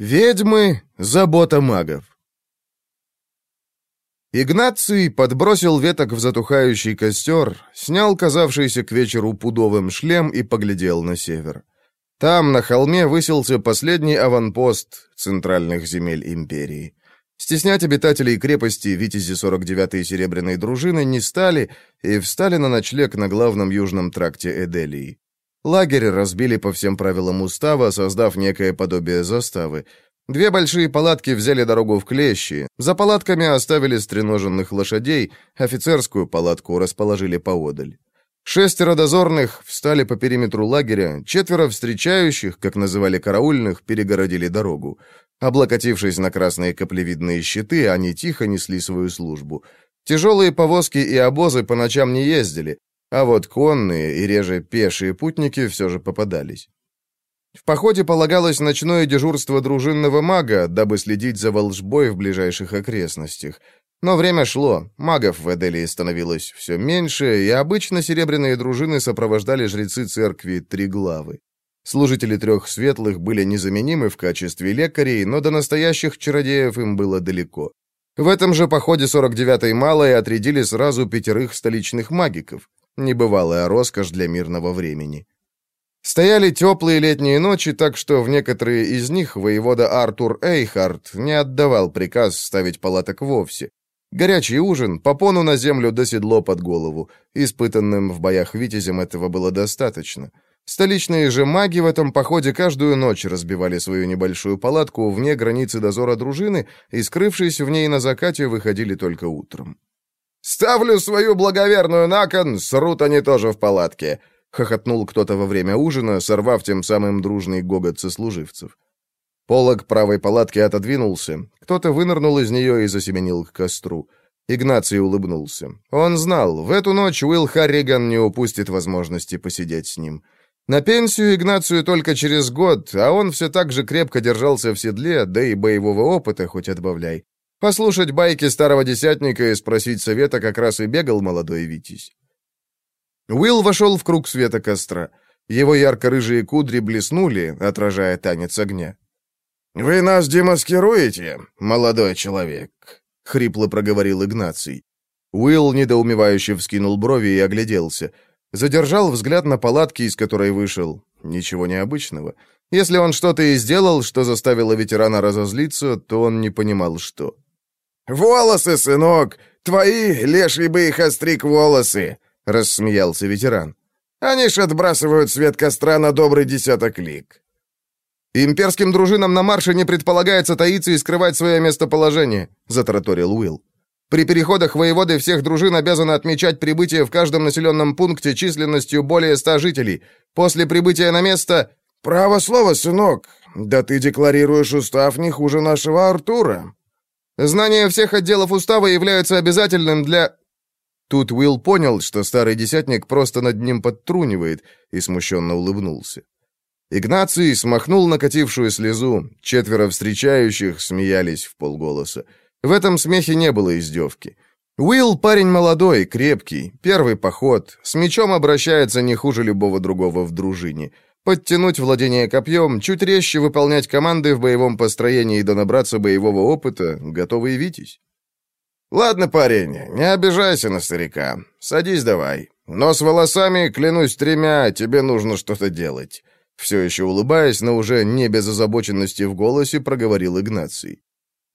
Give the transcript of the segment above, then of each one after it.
Ведьмы — забота магов. Игнаций подбросил веток в затухающий костер, снял казавшийся к вечеру пудовым шлем и поглядел на север. Там, на холме, высился последний аванпост центральных земель империи. Стеснять обитателей крепости витязи 49-й серебряной дружины не стали и встали на ночлег на главном южном тракте Эделии. Лагерь разбили по всем правилам устава, создав некое подобие заставы. Две большие палатки взяли дорогу в Клещи. За палатками оставили стреноженных лошадей, офицерскую палатку расположили поодаль. Шестеро дозорных встали по периметру лагеря, четверо встречающих, как называли караульных, перегородили дорогу. Облокотившись на красные каплевидные щиты, они тихо несли свою службу. Тяжелые повозки и обозы по ночам не ездили, а вот конные и реже пешие путники все же попадались. В походе полагалось ночное дежурство дружинного мага, дабы следить за волжбой в ближайших окрестностях. Но время шло, магов в Эделии становилось все меньше, и обычно серебряные дружины сопровождали жрецы церкви Триглавы. Служители трех светлых были незаменимы в качестве лекарей, но до настоящих чародеев им было далеко. В этом же походе 49-й Малой отрядили сразу пятерых столичных магиков. Небывалая роскошь для мирного времени. Стояли теплые летние ночи, так что в некоторые из них воевода Артур Эйхард не отдавал приказ ставить палаток вовсе. Горячий ужин, попону на землю до седло под голову. Испытанным в боях витязем этого было достаточно. Столичные же маги в этом походе каждую ночь разбивали свою небольшую палатку вне границы дозора дружины и, скрывшись в ней на закате, выходили только утром. «Ставлю свою благоверную на кон, срут они тоже в палатке», — хохотнул кто-то во время ужина, сорвав тем самым дружный гогот сослуживцев. Полог правой палатки отодвинулся, кто-то вынырнул из нее и засеменил к костру. Игнаций улыбнулся. Он знал, в эту ночь Уилл Харриган не упустит возможности посидеть с ним. На пенсию Игнацию только через год, а он все так же крепко держался в седле, да и боевого опыта хоть отбавляй. Послушать байки старого десятника и спросить совета как раз и бегал молодой Витязь. Уилл вошел в круг света костра. Его ярко-рыжие кудри блеснули, отражая танец огня. «Вы нас демаскируете, молодой человек?» — хрипло проговорил Игнаций. Уилл недоумевающе вскинул брови и огляделся. Задержал взгляд на палатке, из которой вышел. Ничего необычного. Если он что-то и сделал, что заставило ветерана разозлиться, то он не понимал, что. «Волосы, сынок! Твои, леший бы их остриг волосы!» — рассмеялся ветеран. «Они ж отбрасывают свет костра на добрый десяток лик». «Имперским дружинам на марше не предполагается таиться и скрывать свое местоположение», — затараторил Уилл. «При переходах воеводы всех дружин обязаны отмечать прибытие в каждом населенном пункте численностью более ста жителей. После прибытия на место...» «Право слово, сынок. Да ты декларируешь устав не хуже нашего Артура», Знание всех отделов устава является обязательным для...» Тут Уилл понял, что старый десятник просто над ним подтрунивает, и смущенно улыбнулся. Игнаций смахнул накатившую слезу, четверо встречающих смеялись в полголоса. В этом смехе не было издевки. Уилл парень молодой, крепкий, первый поход, с мечом обращается не хуже любого другого в дружине — Подтянуть владение копьем, чуть резче выполнять команды в боевом построении да набраться боевого опыта, готовый витязь. «Ладно, парень, не обижайся на старика. Садись давай. Но с волосами, клянусь тремя, тебе нужно что-то делать». Все еще улыбаясь, но уже не без озабоченности в голосе, проговорил Игнаций.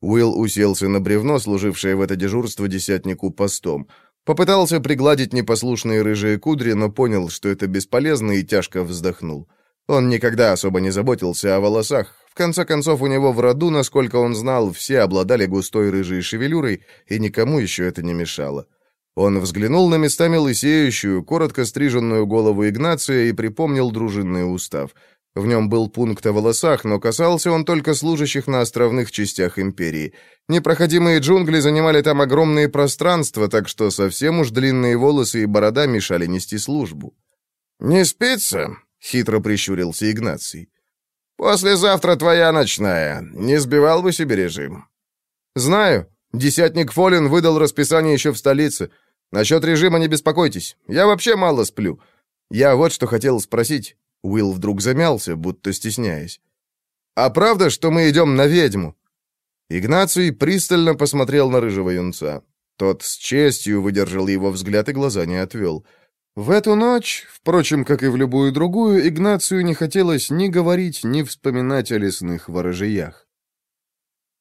Уилл уселся на бревно, служившее в это дежурство десятнику постом. Попытался пригладить непослушные рыжие кудри, но понял, что это бесполезно, и тяжко вздохнул. Он никогда особо не заботился о волосах. В конце концов, у него в роду, насколько он знал, все обладали густой рыжей шевелюрой, и никому еще это не мешало. Он взглянул на местами лысеющую, коротко стриженную голову Игнация и припомнил дружинный устав. В нем был пункт о волосах, но касался он только служащих на островных частях империи. Непроходимые джунгли занимали там огромные пространства, так что совсем уж длинные волосы и борода мешали нести службу. «Не спится?» хитро прищурился Игнаций. «Послезавтра твоя ночная. Не сбивал бы себе режим?» «Знаю. Десятник Фолин выдал расписание еще в столице. Насчет режима не беспокойтесь. Я вообще мало сплю. Я вот что хотел спросить». Уилл вдруг замялся, будто стесняясь. а правда, что мы идем на ведьму?» Игнаций пристально посмотрел на рыжего юнца. Тот с честью выдержал его взгляд и глаза не отвел. В эту ночь, впрочем, как и в любую другую, Игнацию не хотелось ни говорить, ни вспоминать о лесных ворожиях.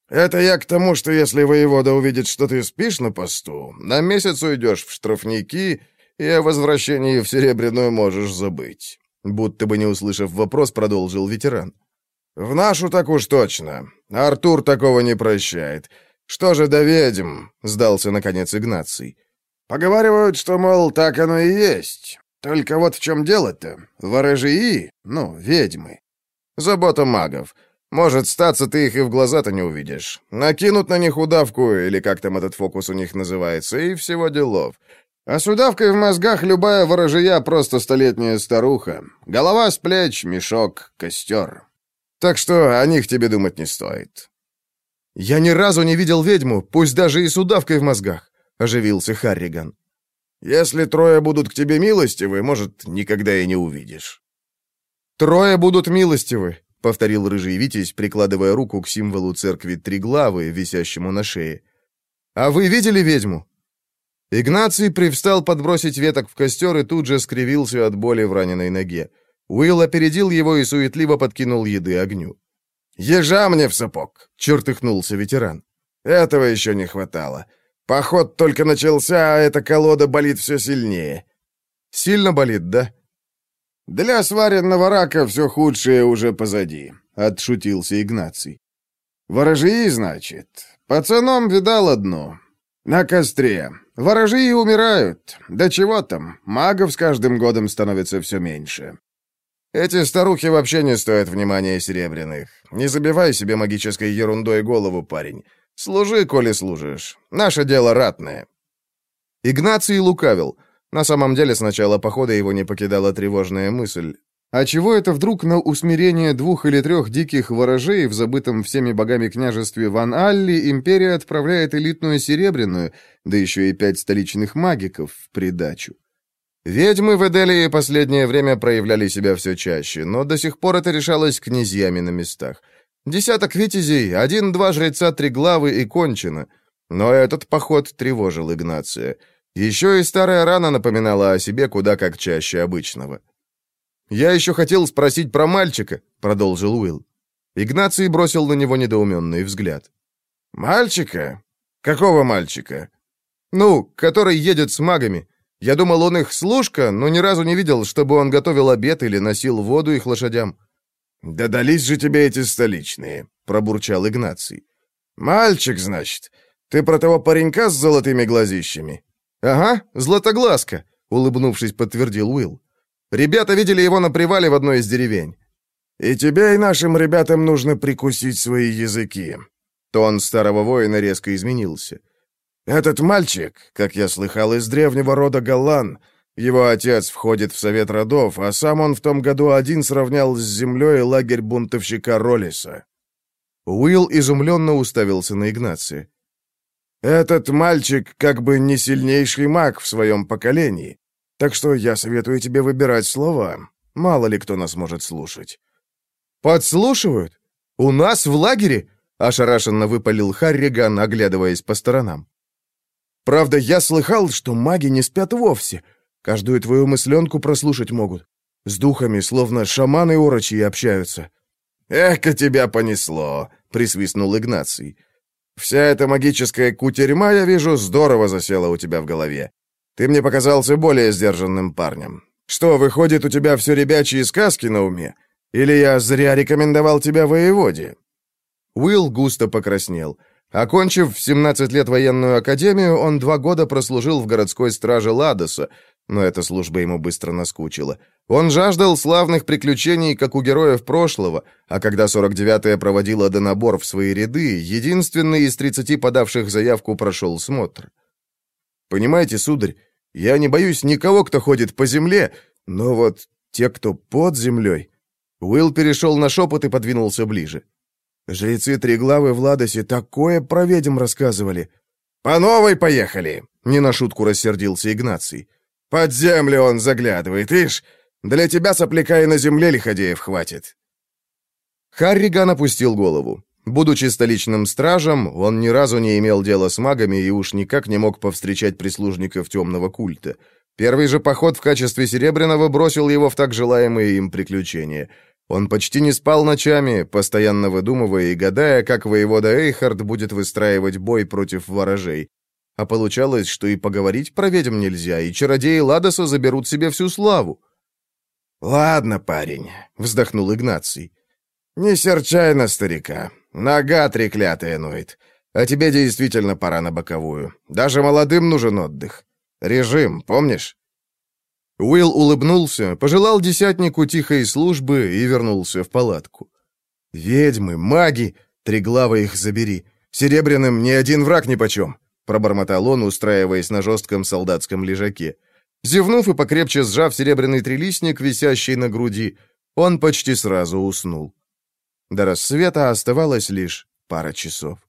«Это я к тому, что если воевода увидит, что ты спишь на посту, на месяц уйдешь в штрафники, и о возвращении в Серебряную можешь забыть», будто бы не услышав вопрос, продолжил ветеран. «В нашу так уж точно. Артур такого не прощает. Что же до ведьм?» — сдался, наконец, Игнаций. «Поговаривают, что, мол, так оно и есть. Только вот в чем дело-то? Ворожии, ну, ведьмы. Забота магов. Может, статься ты их и в глаза-то не увидишь. Накинут на них удавку, или как там этот фокус у них называется, и всего делов. А с удавкой в мозгах любая ворожия просто столетняя старуха. Голова с плеч, мешок, костер. Так что о них тебе думать не стоит». «Я ни разу не видел ведьму, пусть даже и с удавкой в мозгах», — оживился Харриган. «Если трое будут к тебе милостивы, может, никогда и не увидишь». «Трое будут милостивы», — повторил рыжий Витязь, прикладывая руку к символу церкви Триглавы, висящему на шее. «А вы видели ведьму?» Игнаций привстал подбросить веток в костер и тут же скривился от боли в раненой ноге. Уилл опередил его и суетливо подкинул еды огню. «Ежа мне в сапог!» — чертыхнулся ветеран. «Этого еще не хватало. Поход только начался, а эта колода болит все сильнее». «Сильно болит, да?» «Для сваренного рака все худшее уже позади», — отшутился Игнаций. «Ворожии, значит? Пацаном видал одно. На костре. Ворожии умирают. Да чего там, магов с каждым годом становится все меньше. Эти старухи вообще не стоят внимания серебряных. Не забивай себе магической ерундой голову, парень. Служи, коли служишь. Наше дело ратное». Игнаций лукавил. На самом деле, с начала похода его не покидала тревожная мысль. А чего это вдруг на усмирение двух или трех диких ворожей в забытом всеми богами княжестве Ван Алли империя отправляет элитную серебряную, да еще и пять столичных магиков в придачу? Ведьмы в Эделии последнее время проявляли себя все чаще, но до сих пор это решалось князьями на местах. Десяток витязей, один-два жреца Триглавы и кончено. Но этот поход тревожил Игнация. Еще и старая рана напоминала о себе куда как чаще обычного. «Я еще хотел спросить про мальчика», — продолжил Уилл. Игнаций бросил на него недоуменный взгляд. «Мальчика? Какого мальчика?» «Ну, который едет с магами. Я думал, он их служка, но ни разу не видел, чтобы он готовил обед или носил воду их лошадям». «Да дались же тебе эти столичные», — пробурчал Игнаций. «Мальчик, значит. Ты про того паренька с золотыми глазищами?» «Ага, златоглазка», — улыбнувшись, подтвердил Уилл. «Ребята видели его на привале в одной из деревень». «И тебе, и нашим ребятам нужно прикусить свои языки». Тон старого воина резко изменился. Этот мальчик, как я слыхал, из древнего рода Галлан. Его отец входит в совет родов, а сам он в том году один сравнял с землей лагерь бунтовщика Роллиса. Уилл изумленно уставился на Игнация. «Этот мальчик как бы не сильнейший маг в своем поколении, так что я советую тебе выбирать слова. Мало ли кто нас может слушать». «Подслушивают? У нас в лагере?» — ошарашенно выпалил Харриган, оглядываясь по сторонам. Правда, я слыхал, что маги не спят вовсе. Каждую твою мысленку прослушать могут. С духами, словно шаманы орочи, общаются». «Эх-ка тебя понесло!» — присвистнул Игнаций. «Вся эта магическая кутерьма, я вижу, здорово засела у тебя в голове. Ты мне показался более сдержанным парнем. Что, выходит, у тебя все ребячьи сказки на уме? Или я зря рекомендовал тебя воеводе?» Уилл густо покраснел. Окончив в 17 лет военную академию, он два года прослужил в городской страже Ладоса, но эта служба ему быстро наскучила. Он жаждал славных приключений, как у героев прошлого, а когда 49-я проводила донабор в свои ряды, единственный из 30 подавших заявку прошел смотр. «Понимаете, сударь, я не боюсь никого, кто ходит по земле, но вот те, кто под землей...» Уилл перешел на шепот и подвинулся ближе. Жрецы Триглавы в Ладосе такое про ведьм рассказывали. «По новой поехали!» — не на шутку рассердился Игнаций. «Под землю он заглядывает, ишь! Для тебя, сопляка, и на земле лиходеев хватит!» Харриган опустил голову. Будучи столичным стражем, он ни разу не имел дела с магами и уж никак не мог повстречать прислужников темного культа. Первый же поход в качестве Серебряного бросил его в так желаемые им приключения. Он почти не спал ночами, постоянно выдумывая и гадая, как воевода Эйхард будет выстраивать бой против ворожей. А получалось, что и поговорить про ведьм нельзя, и чародеи Ладоса заберут себе всю славу. «Ладно, парень», — вздохнул Игнаций. «Не серчай на старика. Нога треклятая ноет. А тебе действительно пора на боковую. Даже молодым нужен отдых. Режим, помнишь?» Уилл улыбнулся, пожелал десятнику тихой службы и вернулся в палатку. «Ведьмы, маги, триглава их забери. Серебряным ни один враг нипочем», — пробормотал он, устраиваясь на жестком солдатском лежаке. Зевнув и покрепче сжав серебряный трилистник, висящий на груди, он почти сразу уснул. До рассвета оставалось лишь пара часов.